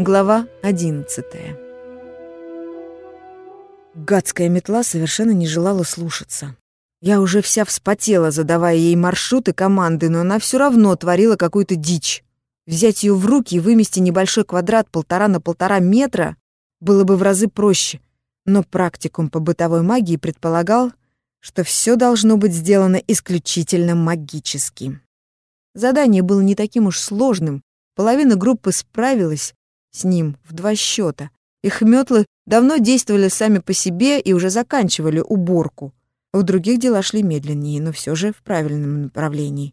Глава 11 Гадская метла совершенно не желала слушаться. Я уже вся вспотела, задавая ей маршруты команды, но она все равно творила какую-то дичь. Взять ее в руки и вымести небольшой квадрат полтора на полтора метра было бы в разы проще, но практикум по бытовой магии предполагал, что все должно быть сделано исключительно магически. Задание было не таким уж сложным, половина группы справилась, с ним в два счета. Их метлы давно действовали сами по себе и уже заканчивали уборку. У других дела шли медленнее, но все же в правильном направлении.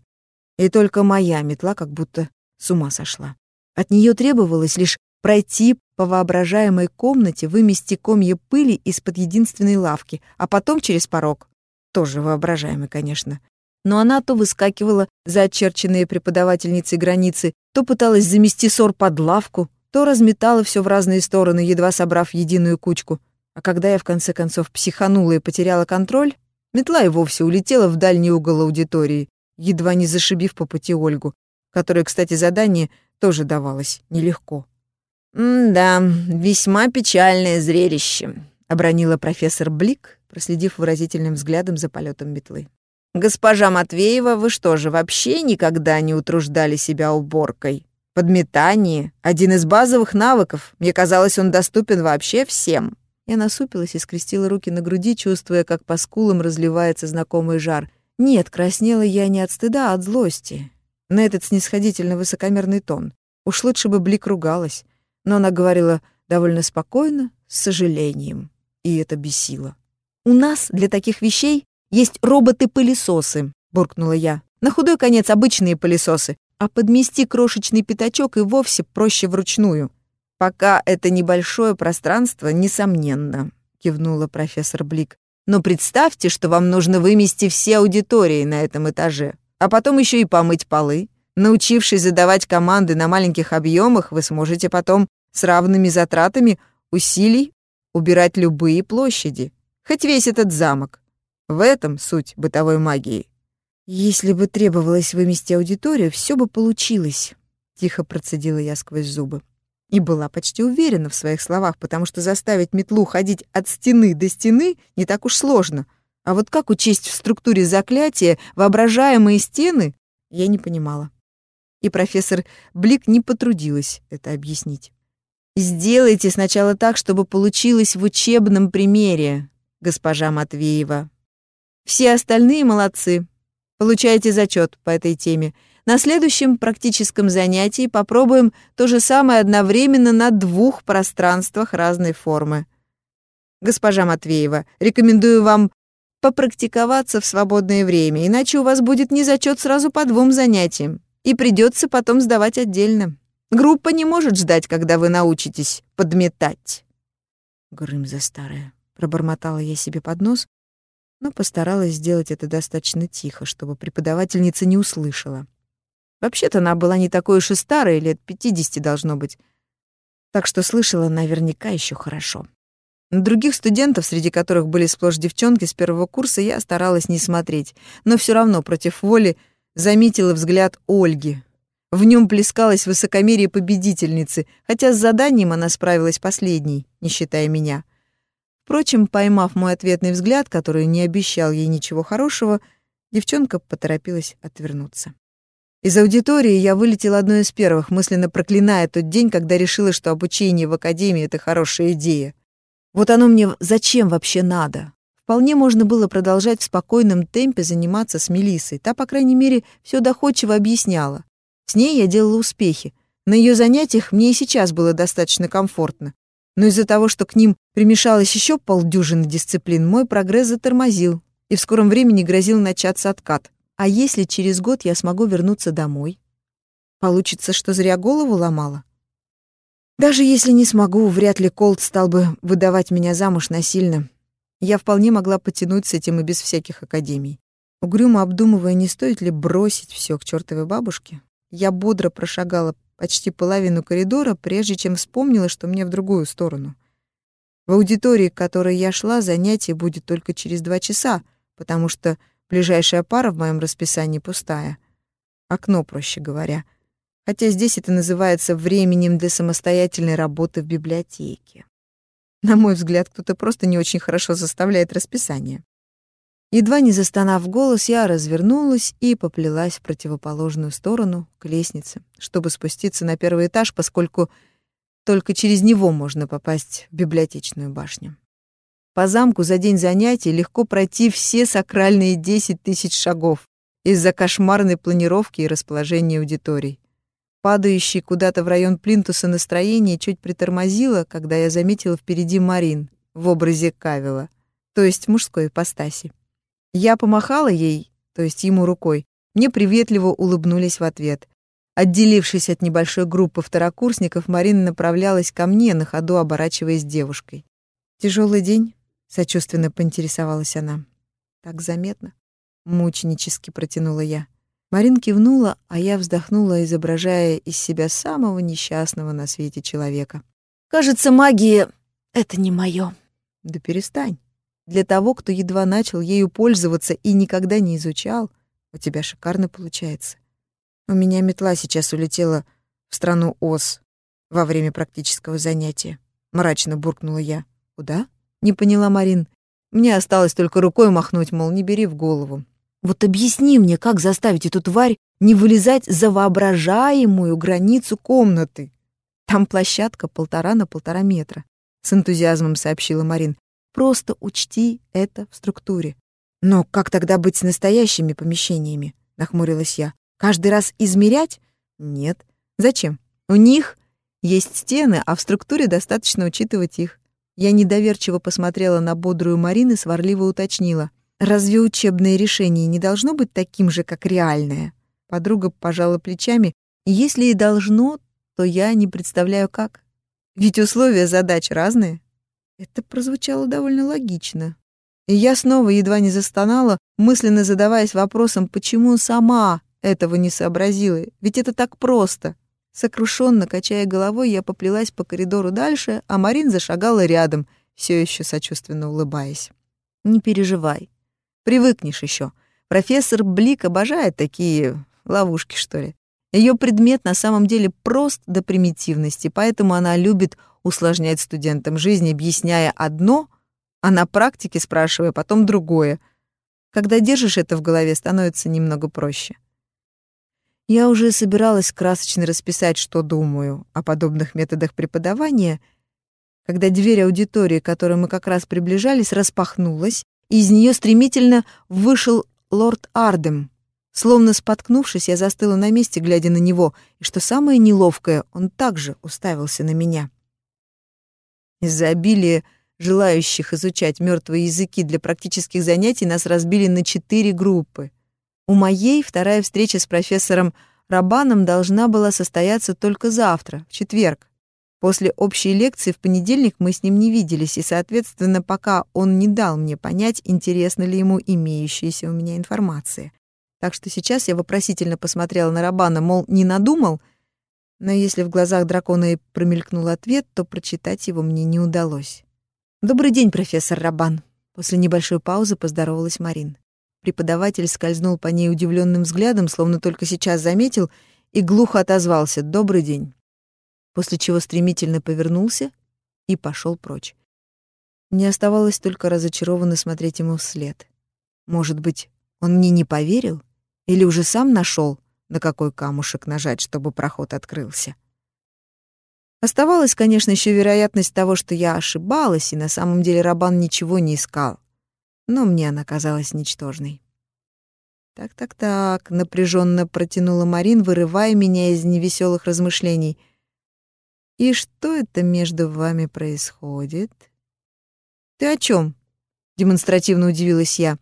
И только моя метла как будто с ума сошла. От нее требовалось лишь пройти по воображаемой комнате, вымести комья пыли из-под единственной лавки, а потом через порог. Тоже воображаемый, конечно. Но она то выскакивала за очерченные преподавательницей границы, то пыталась замести ссор под лавку, то разметала все в разные стороны, едва собрав единую кучку. А когда я в конце концов психанула и потеряла контроль, метла и вовсе улетела в дальний угол аудитории, едва не зашибив по пути Ольгу, которой, кстати, задание тоже давалось нелегко. «Да, весьма печальное зрелище», — обронила профессор Блик, проследив выразительным взглядом за полетом метлы. «Госпожа Матвеева, вы что же, вообще никогда не утруждали себя уборкой?» Подметание — один из базовых навыков. Мне казалось, он доступен вообще всем. Я насупилась и скрестила руки на груди, чувствуя, как по скулам разливается знакомый жар. Нет, краснела я не от стыда, а от злости. На этот снисходительно высокомерный тон. Уж лучше бы Блик ругалась. Но она говорила довольно спокойно, с сожалением. И это бесило. «У нас для таких вещей есть роботы-пылесосы», — буркнула я. «На худой конец обычные пылесосы а подмести крошечный пятачок и вовсе проще вручную. Пока это небольшое пространство, несомненно, кивнула профессор Блик. Но представьте, что вам нужно вымести все аудитории на этом этаже, а потом еще и помыть полы. Научившись задавать команды на маленьких объемах, вы сможете потом с равными затратами усилий убирать любые площади, хоть весь этот замок. В этом суть бытовой магии. «Если бы требовалось вымести аудиторию, все бы получилось», — тихо процедила я сквозь зубы. И была почти уверена в своих словах, потому что заставить метлу ходить от стены до стены не так уж сложно. А вот как учесть в структуре заклятия воображаемые стены, я не понимала. И профессор Блик не потрудилась это объяснить. «Сделайте сначала так, чтобы получилось в учебном примере, госпожа Матвеева. Все остальные молодцы, Получаете зачет по этой теме. На следующем практическом занятии попробуем то же самое одновременно на двух пространствах разной формы. Госпожа Матвеева, рекомендую вам попрактиковаться в свободное время, иначе у вас будет не зачет сразу по двум занятиям, и придется потом сдавать отдельно. Группа не может ждать, когда вы научитесь подметать. Грымза старая, пробормотала я себе под нос, но постаралась сделать это достаточно тихо, чтобы преподавательница не услышала. Вообще-то она была не такой уж и старой, лет 50 должно быть, так что слышала наверняка еще хорошо. На других студентов, среди которых были сплошь девчонки с первого курса, я старалась не смотреть, но все равно против воли заметила взгляд Ольги. В нем плескалось высокомерие победительницы, хотя с заданием она справилась последней, не считая меня — Впрочем, поймав мой ответный взгляд, который не обещал ей ничего хорошего, девчонка поторопилась отвернуться. Из аудитории я вылетела одной из первых, мысленно проклиная тот день, когда решила, что обучение в академии — это хорошая идея. Вот оно мне зачем вообще надо? Вполне можно было продолжать в спокойном темпе заниматься с Мелиссой. Та, по крайней мере, все доходчиво объясняла. С ней я делала успехи. На ее занятиях мне и сейчас было достаточно комфортно но из-за того, что к ним примешалось еще полдюжины дисциплин, мой прогресс затормозил, и в скором времени грозил начаться откат. А если через год я смогу вернуться домой? Получится, что зря голову ломала? Даже если не смогу, вряд ли Колт стал бы выдавать меня замуж насильно. Я вполне могла потянуть с этим и без всяких академий. Угрюмо обдумывая, не стоит ли бросить все к чертовой бабушке, я бодро прошагала почти половину коридора, прежде чем вспомнила, что мне в другую сторону. В аудитории, к которой я шла, занятие будет только через два часа, потому что ближайшая пара в моем расписании пустая. Окно, проще говоря. Хотя здесь это называется временем для самостоятельной работы в библиотеке. На мой взгляд, кто-то просто не очень хорошо составляет расписание. Едва не застонав голос, я развернулась и поплелась в противоположную сторону, к лестнице, чтобы спуститься на первый этаж, поскольку только через него можно попасть в библиотечную башню. По замку за день занятий легко пройти все сакральные 10 тысяч шагов из-за кошмарной планировки и расположения аудиторий. Падающий куда-то в район плинтуса настроение чуть притормозило, когда я заметила впереди Марин в образе Кавила, то есть мужской ипостаси. Я помахала ей, то есть ему рукой. Мне приветливо улыбнулись в ответ. Отделившись от небольшой группы второкурсников, Марина направлялась ко мне, на ходу оборачиваясь девушкой. Тяжелый день?» — сочувственно поинтересовалась она. «Так заметно?» — мученически протянула я. Марин кивнула, а я вздохнула, изображая из себя самого несчастного на свете человека. «Кажется, магия — это не моё». «Да перестань. Для того, кто едва начал ею пользоваться и никогда не изучал, у тебя шикарно получается. У меня метла сейчас улетела в страну Оз во время практического занятия. Мрачно буркнула я. Куда? Не поняла Марин. Мне осталось только рукой махнуть, мол, не бери в голову. Вот объясни мне, как заставить эту тварь не вылезать за воображаемую границу комнаты. Там площадка полтора на полтора метра, с энтузиазмом сообщила Марин. Просто учти это в структуре. Но как тогда быть с настоящими помещениями? Нахмурилась я. Каждый раз измерять? Нет. Зачем? У них есть стены, а в структуре достаточно учитывать их. Я недоверчиво посмотрела на бодрую Марину и сварливо уточнила. Разве учебное решение не должно быть таким же, как реальное? Подруга пожала плечами. Если и должно, то я не представляю как. Ведь условия задач разные. Это прозвучало довольно логично. И я снова едва не застонала, мысленно задаваясь вопросом, почему сама этого не сообразила, ведь это так просто. Сокрушенно качая головой, я поплелась по коридору дальше, а Марин зашагала рядом, все еще сочувственно улыбаясь. «Не переживай. Привыкнешь еще. Профессор Блик обожает такие ловушки, что ли. Ее предмет на самом деле прост до примитивности, поэтому она любит усложнять студентам жизнь, объясняя одно, а на практике спрашивая потом другое. Когда держишь это в голове, становится немного проще. Я уже собиралась красочно расписать, что думаю о подобных методах преподавания, когда дверь аудитории, к которой мы как раз приближались, распахнулась, из нее стремительно вышел лорд Ардем. Словно споткнувшись, я застыла на месте, глядя на него, и что самое неловкое, он также уставился на меня. Из-за обилия желающих изучать мертвые языки для практических занятий нас разбили на четыре группы. У моей вторая встреча с профессором Рабаном должна была состояться только завтра, в четверг. После общей лекции в понедельник мы с ним не виделись, и, соответственно, пока он не дал мне понять, интересна ли ему имеющаяся у меня информация. Так что сейчас я вопросительно посмотрела на Рабана, мол, не надумал? Но если в глазах дракона и промелькнул ответ, то прочитать его мне не удалось. «Добрый день, профессор Рабан», — после небольшой паузы поздоровалась Марин. Преподаватель скользнул по ней удивленным взглядом, словно только сейчас заметил, и глухо отозвался «Добрый день» после чего стремительно повернулся и пошел прочь. Мне оставалось только разочарованно смотреть ему вслед. Может быть, он мне не поверил? Или уже сам нашел, на какой камушек нажать, чтобы проход открылся? Оставалась, конечно, еще вероятность того, что я ошибалась, и на самом деле Рабан ничего не искал. Но мне она казалась ничтожной. «Так-так-так», — напряженно протянула Марин, вырывая меня из невеселых размышлений — и что это между вами происходит? Ты о чем? Демонстративно удивилась я.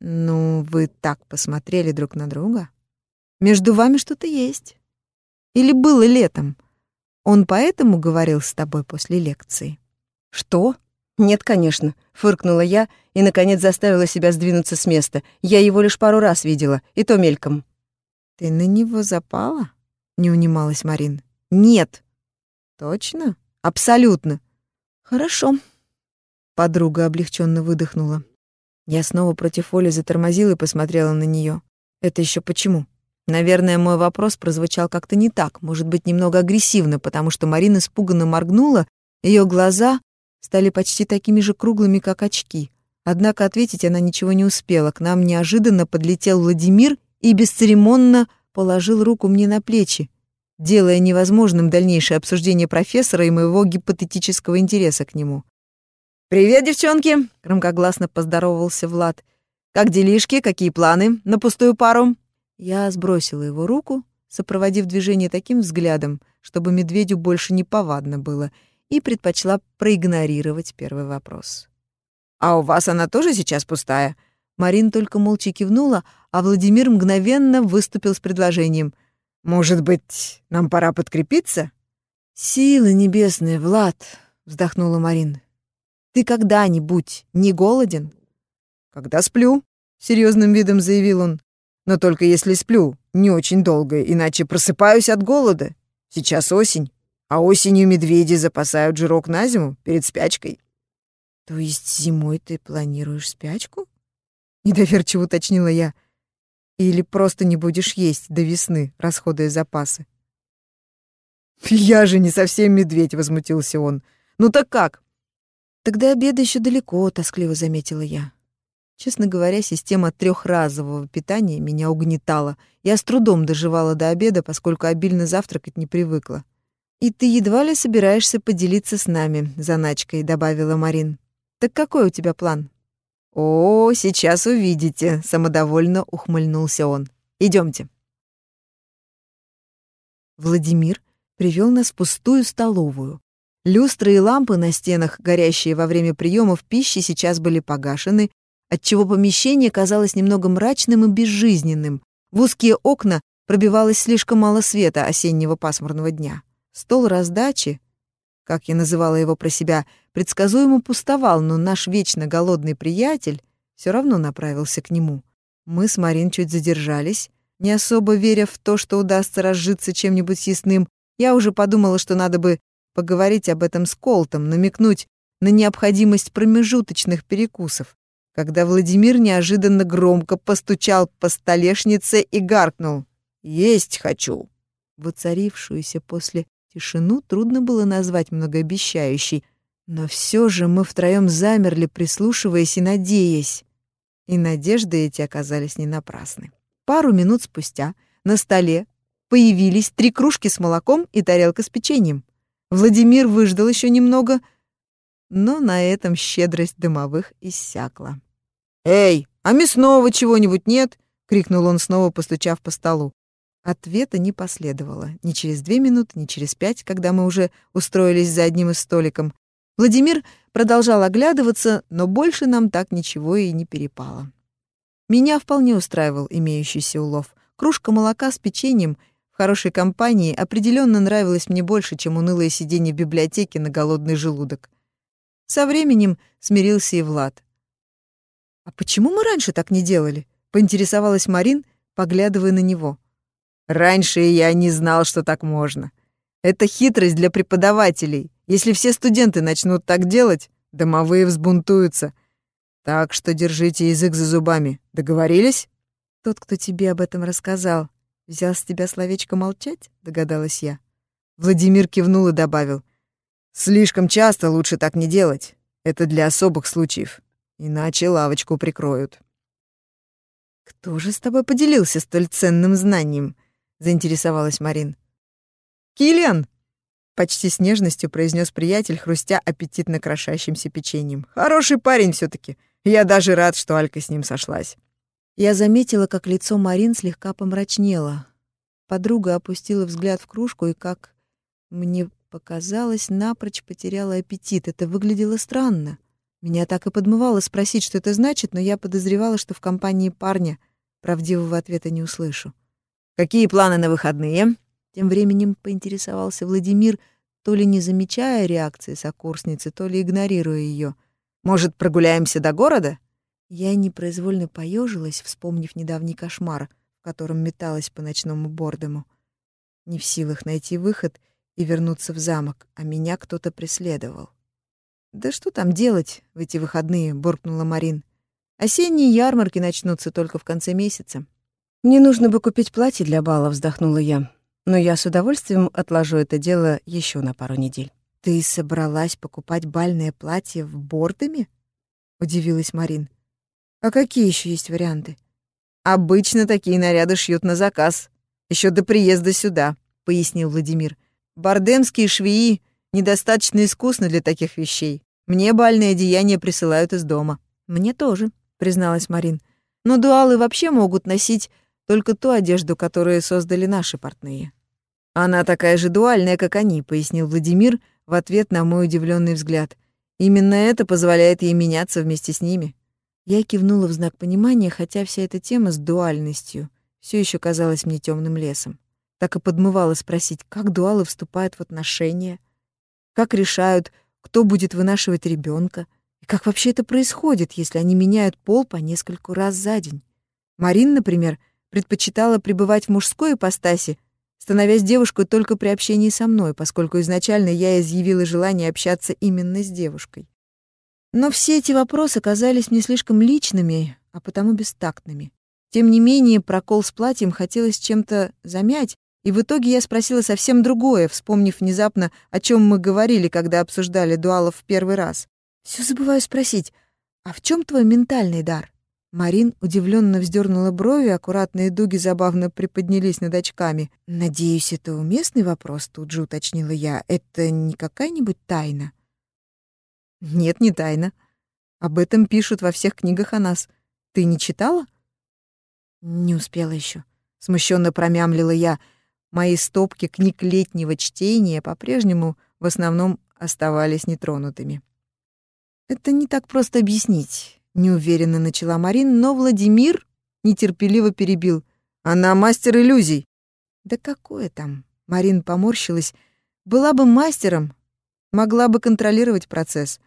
Ну, вы так посмотрели друг на друга. Между вами что-то есть. Или было летом? Он поэтому говорил с тобой после лекции? Что? Нет, конечно, фыркнула я и наконец заставила себя сдвинуться с места. Я его лишь пару раз видела, и то мельком. Ты на него запала? Не унималась Марин. Нет, Точно? Абсолютно. Хорошо. Подруга облегченно выдохнула. Я снова против воли затормозила и посмотрела на нее. Это еще почему? Наверное, мой вопрос прозвучал как-то не так, может быть, немного агрессивно, потому что Марина испуганно моргнула, ее глаза стали почти такими же круглыми, как очки. Однако ответить она ничего не успела. К нам неожиданно подлетел Владимир и бесцеремонно положил руку мне на плечи, делая невозможным дальнейшее обсуждение профессора и моего гипотетического интереса к нему. «Привет, девчонки!» — громкогласно поздоровался Влад. «Как делишки? Какие планы на пустую пару?» Я сбросила его руку, сопроводив движение таким взглядом, чтобы медведю больше не повадно было, и предпочла проигнорировать первый вопрос. «А у вас она тоже сейчас пустая?» Марин только молча кивнула, а Владимир мгновенно выступил с предложением. «Может быть, нам пора подкрепиться?» «Силы небесные, Влад!» — вздохнула Марин. «Ты когда-нибудь не голоден?» «Когда сплю», — серьезным видом заявил он. Но только если сплю не очень долго, иначе просыпаюсь от голода. Сейчас осень, а осенью медведи запасают жирок на зиму перед спячкой. То есть зимой ты планируешь спячку? Недоверчиво уточнила я. Или просто не будешь есть до весны, расходуя запасы? Я же не совсем медведь, возмутился он. Ну так как? Тогда обеда еще далеко, тоскливо заметила я. Честно говоря, система трехразового питания меня угнетала. Я с трудом доживала до обеда, поскольку обильно завтракать не привыкла. «И ты едва ли собираешься поделиться с нами, заначкой», — добавила Марин. «Так какой у тебя план?» «О, сейчас увидите», — самодовольно ухмыльнулся он. Идемте. Владимир привел нас в пустую столовую. Люстры и лампы на стенах, горящие во время приемов пищи, сейчас были погашены, отчего помещение казалось немного мрачным и безжизненным. В узкие окна пробивалось слишком мало света осеннего пасмурного дня. Стол раздачи, как я называла его про себя, предсказуемо пустовал, но наш вечно голодный приятель все равно направился к нему. Мы с Марин чуть задержались, не особо веря в то, что удастся разжиться чем-нибудь съестным. Я уже подумала, что надо бы поговорить об этом с Колтом, намекнуть на необходимость промежуточных перекусов когда Владимир неожиданно громко постучал по столешнице и гаркнул «Есть хочу!». Воцарившуюся после тишину трудно было назвать многообещающей, но все же мы втроем замерли, прислушиваясь и надеясь. И надежды эти оказались не напрасны. Пару минут спустя на столе появились три кружки с молоком и тарелка с печеньем. Владимир выждал еще немного, но на этом щедрость дымовых иссякла. «Эй, а мясного чего-нибудь нет?» — крикнул он снова, постучав по столу. Ответа не последовало. Ни через две минуты, ни через пять, когда мы уже устроились за одним из столиком. Владимир продолжал оглядываться, но больше нам так ничего и не перепало. Меня вполне устраивал имеющийся улов. Кружка молока с печеньем хорошей компании определенно нравилась мне больше, чем унылое сидение в библиотеке на голодный желудок. Со временем смирился и Влад. «А почему мы раньше так не делали?» — поинтересовалась Марин, поглядывая на него. «Раньше я не знал, что так можно. Это хитрость для преподавателей. Если все студенты начнут так делать, домовые взбунтуются. Так что держите язык за зубами. Договорились?» «Тот, кто тебе об этом рассказал, взял с тебя словечко молчать?» — догадалась я. Владимир кивнул и добавил. «Слишком часто лучше так не делать. Это для особых случаев. Иначе лавочку прикроют. «Кто же с тобой поделился столь ценным знанием?» — заинтересовалась Марин. «Киллиан!» — почти с нежностью произнес приятель, хрустя аппетитно крошащимся печеньем. «Хороший парень все таки Я даже рад, что Алька с ним сошлась». Я заметила, как лицо Марин слегка помрачнело. Подруга опустила взгляд в кружку и, как мне показалось, напрочь потеряла аппетит. Это выглядело странно. Меня так и подмывало спросить, что это значит, но я подозревала, что в компании парня правдивого ответа не услышу. «Какие планы на выходные?» Тем временем поинтересовался Владимир, то ли не замечая реакции сокурсницы, то ли игнорируя ее. «Может, прогуляемся до города?» Я непроизвольно поежилась, вспомнив недавний кошмар, в котором металась по ночному бордому. Не в силах найти выход и вернуться в замок, а меня кто-то преследовал. «Да что там делать в эти выходные?» — буркнула Марин. «Осенние ярмарки начнутся только в конце месяца». Мне нужно бы купить платье для бала, вздохнула я. Но я с удовольствием отложу это дело еще на пару недель. Ты собралась покупать бальное платье в Бордоме? удивилась Марин. А какие еще есть варианты? Обычно такие наряды шьют на заказ, еще до приезда сюда, пояснил Владимир. Бордемские швеи недостаточно искусны для таких вещей. Мне бальные одеяния присылают из дома. Мне тоже, призналась Марин. Но дуалы вообще могут носить только ту одежду, которую создали наши портные. Она такая же дуальная, как они, пояснил Владимир в ответ на мой удивленный взгляд. Именно это позволяет ей меняться вместе с ними. Я кивнула в знак понимания, хотя вся эта тема с дуальностью все еще казалась мне темным лесом. Так и подмывала спросить, как дуалы вступают в отношения, как решают, кто будет вынашивать ребенка, и как вообще это происходит, если они меняют пол по нескольку раз за день. Марин, например, предпочитала пребывать в мужской ипостаси, становясь девушкой только при общении со мной, поскольку изначально я изъявила желание общаться именно с девушкой. Но все эти вопросы казались мне слишком личными, а потому бестактными. Тем не менее, прокол с платьем хотелось чем-то замять, и в итоге я спросила совсем другое, вспомнив внезапно, о чем мы говорили, когда обсуждали дуалов в первый раз. Все забываю спросить, а в чем твой ментальный дар? Марин удивленно вздернула брови, аккуратные дуги забавно приподнялись над очками. «Надеюсь, это уместный вопрос», — тут же уточнила я. «Это не какая-нибудь тайна?» Нет, не тайна. Об этом пишут во всех книгах о нас. Ты не читала? Не успела еще. Смущенно промямлила я. Мои стопки книг летнего чтения по-прежнему в основном оставались нетронутыми. Это не так просто объяснить, неуверенно начала Марин, но Владимир нетерпеливо перебил. Она мастер иллюзий. Да какое там? Марин поморщилась. Была бы мастером, могла бы контролировать процесс.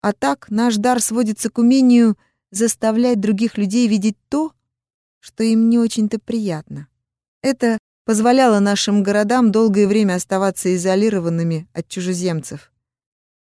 А так наш дар сводится к умению заставлять других людей видеть то, что им не очень-то приятно. Это позволяло нашим городам долгое время оставаться изолированными от чужеземцев.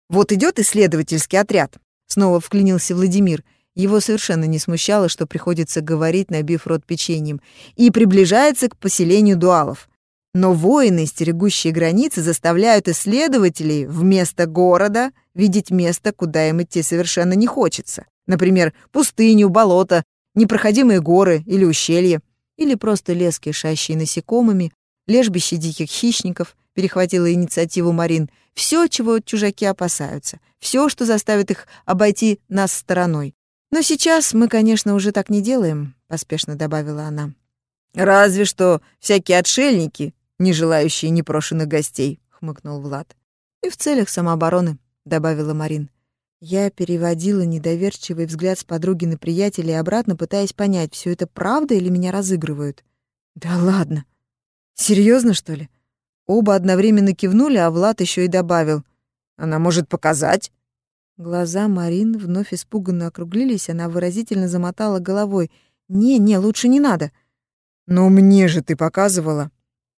«Вот идет исследовательский отряд», — снова вклинился Владимир. Его совершенно не смущало, что приходится говорить, набив рот печеньем, и приближается к поселению дуалов. Но воины, стерегущие границы, заставляют исследователей вместо города видеть место, куда им идти совершенно не хочется. Например, пустыню, болото, непроходимые горы или ущелья, или просто лес, кишащий насекомыми, лежбище диких хищников, перехватила инициативу Марин. Все, чего чужаки опасаются, все, что заставит их обойти нас стороной. Но сейчас мы, конечно, уже так не делаем, поспешно добавила она. Разве что всякие отшельники, не желающие непрошенных гостей», — хмыкнул Влад. «И в целях самообороны», — добавила Марин. Я переводила недоверчивый взгляд с подруги на приятеля и обратно, пытаясь понять, все это правда или меня разыгрывают. «Да ладно. Серьезно, что ли?» Оба одновременно кивнули, а Влад еще и добавил. «Она может показать». Глаза Марин вновь испуганно округлились, она выразительно замотала головой. «Не, не, лучше не надо». «Но мне же ты показывала».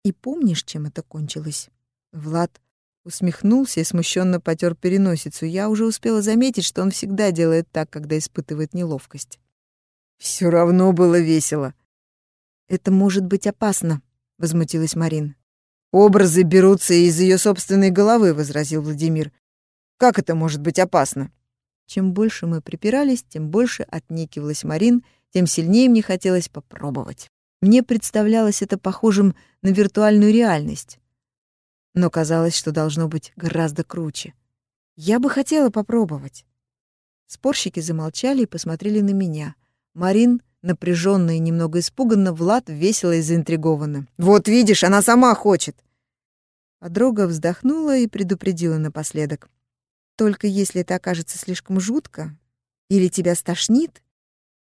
И помнишь, чем это кончилось? Влад усмехнулся и смущенно потер переносицу. Я уже успела заметить, что он всегда делает так, когда испытывает неловкость. Все равно было весело. Это может быть опасно, возмутилась Марин. Образы берутся из ее собственной головы, возразил Владимир. Как это может быть опасно? Чем больше мы припирались, тем больше отнекивалась Марин, тем сильнее мне хотелось попробовать. Мне представлялось это похожим на виртуальную реальность. Но казалось, что должно быть гораздо круче. Я бы хотела попробовать. Спорщики замолчали и посмотрели на меня. Марин, напряженно и немного испуганно, Влад весело и заинтригованно. «Вот видишь, она сама хочет!» Подруга вздохнула и предупредила напоследок. «Только если это окажется слишком жутко или тебя стошнит,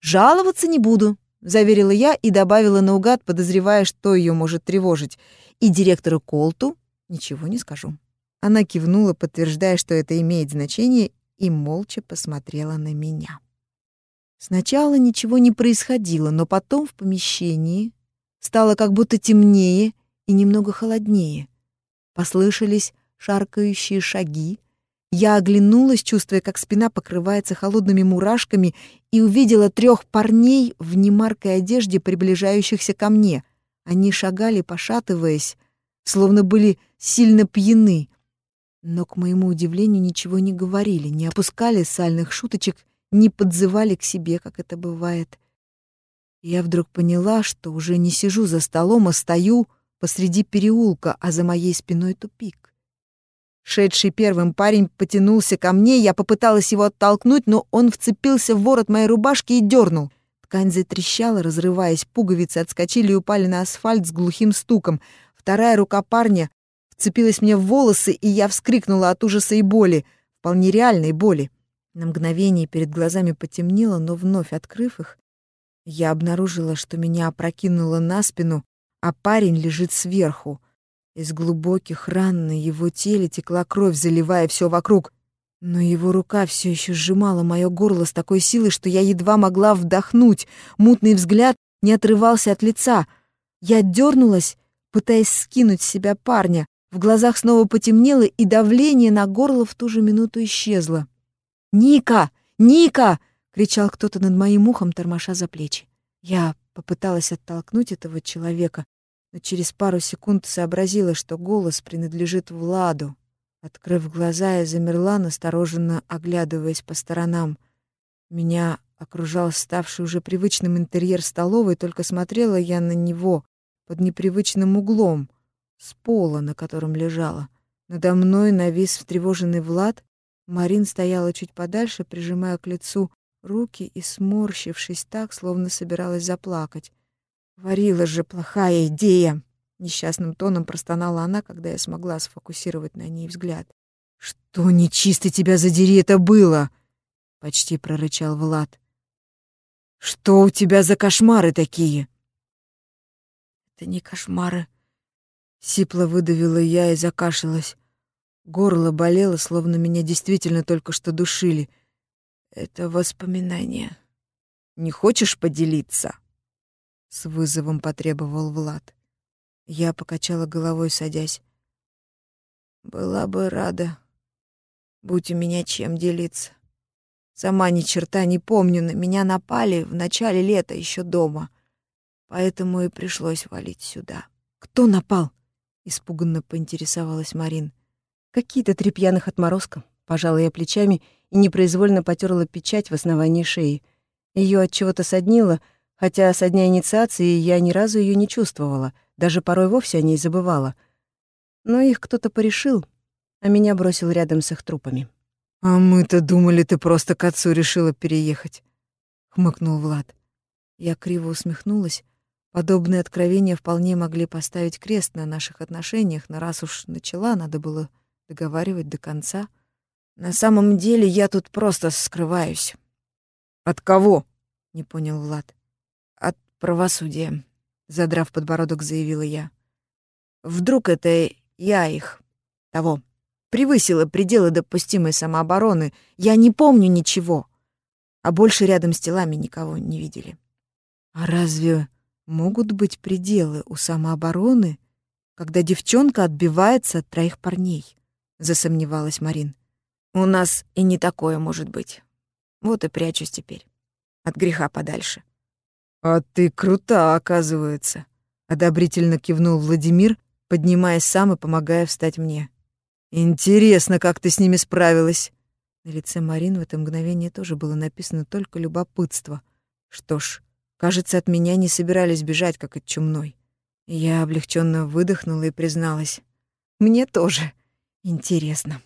жаловаться не буду заверила я и добавила наугад, подозревая, что ее может тревожить. И директору Колту ничего не скажу. Она кивнула, подтверждая, что это имеет значение, и молча посмотрела на меня. Сначала ничего не происходило, но потом в помещении стало как будто темнее и немного холоднее. Послышались шаркающие шаги, Я оглянулась, чувствуя, как спина покрывается холодными мурашками, и увидела трех парней в немаркой одежде, приближающихся ко мне. Они шагали, пошатываясь, словно были сильно пьяны. Но, к моему удивлению, ничего не говорили, не опускали сальных шуточек, не подзывали к себе, как это бывает. Я вдруг поняла, что уже не сижу за столом, а стою посреди переулка, а за моей спиной тупик. Шедший первым парень потянулся ко мне, я попыталась его оттолкнуть, но он вцепился в ворот моей рубашки и дернул. Ткань затрещала, разрываясь, пуговицы отскочили и упали на асфальт с глухим стуком. Вторая рука парня вцепилась мне в волосы, и я вскрикнула от ужаса и боли, вполне реальной боли. На мгновение перед глазами потемнело, но вновь открыв их, я обнаружила, что меня опрокинуло на спину, а парень лежит сверху. Из глубоких ран на его теле текла кровь, заливая все вокруг. Но его рука все еще сжимала мое горло с такой силой, что я едва могла вдохнуть. Мутный взгляд не отрывался от лица. Я дернулась, пытаясь скинуть с себя парня. В глазах снова потемнело, и давление на горло в ту же минуту исчезло. «Ника! Ника!» — кричал кто-то над моим ухом, тормоша за плечи. Я попыталась оттолкнуть этого человека, но через пару секунд сообразила, что голос принадлежит Владу. Открыв глаза, я замерла, настороженно оглядываясь по сторонам. Меня окружал ставший уже привычным интерьер столовой, только смотрела я на него под непривычным углом, с пола, на котором лежала. Надо мной навис встревоженный Влад. Марин стояла чуть подальше, прижимая к лицу руки и сморщившись так, словно собиралась заплакать. «Варила же плохая идея!» — несчастным тоном простонала она, когда я смогла сфокусировать на ней взгляд. «Что нечисто тебя задери это было?» — почти прорычал Влад. «Что у тебя за кошмары такие?» «Это не кошмары», — сипло выдавила я и закашлялась. Горло болело, словно меня действительно только что душили — это воспоминание. Не хочешь поделиться? С вызовом потребовал Влад. Я покачала головой, садясь. Была бы рада, будь у меня чем делиться. Сама ни черта не помню, на меня напали в начале лета еще дома. Поэтому и пришлось валить сюда. Кто напал? Испуганно поинтересовалась Марин. Какие-то три пьяных отморозка. Пожала я плечами и непроизвольно потерла печать в основании шеи. Ее от чего-то соднило, хотя со дня инициации я ни разу ее не чувствовала, даже порой вовсе о ней забывала. Но их кто-то порешил, а меня бросил рядом с их трупами. «А мы-то думали, ты просто к отцу решила переехать», — хмыкнул Влад. Я криво усмехнулась. Подобные откровения вполне могли поставить крест на наших отношениях, но раз уж начала, надо было договаривать до конца — на самом деле я тут просто скрываюсь. От кого? Не понял Влад. От правосудия, задрав подбородок, заявила я. Вдруг это я их того превысила пределы допустимой самообороны. Я не помню ничего. А больше рядом с телами никого не видели. А разве могут быть пределы у самообороны, когда девчонка отбивается от троих парней? Засомневалась Марин. У нас и не такое может быть. Вот и прячусь теперь. От греха подальше. «А ты крута, оказывается», — одобрительно кивнул Владимир, поднимаясь сам и помогая встать мне. «Интересно, как ты с ними справилась». На лице Марин в это мгновение тоже было написано только любопытство. Что ж, кажется, от меня не собирались бежать, как от чумной. Я облегченно выдохнула и призналась. «Мне тоже интересно».